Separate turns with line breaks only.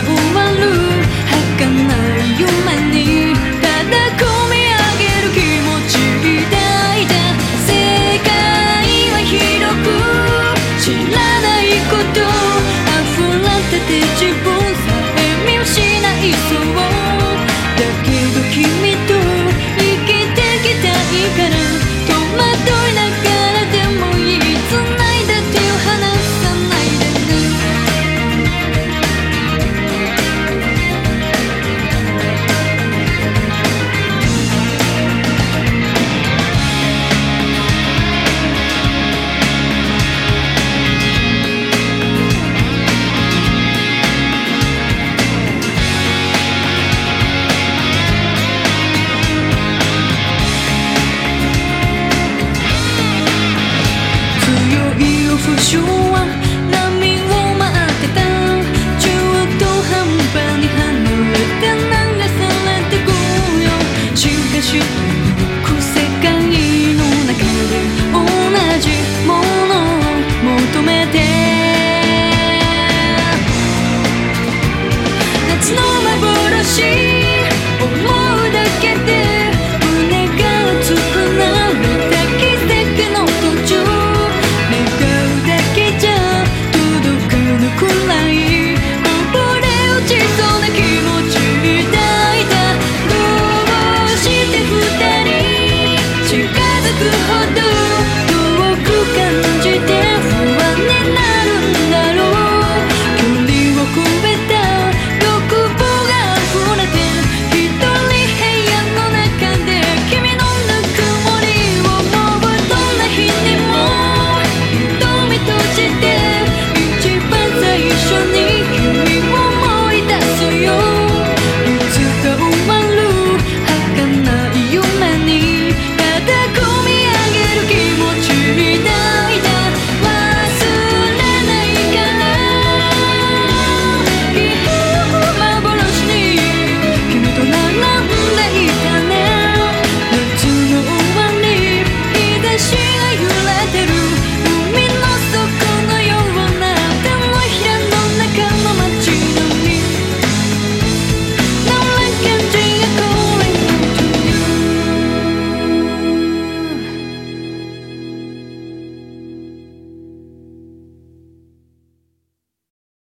vous.